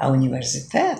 à universidade.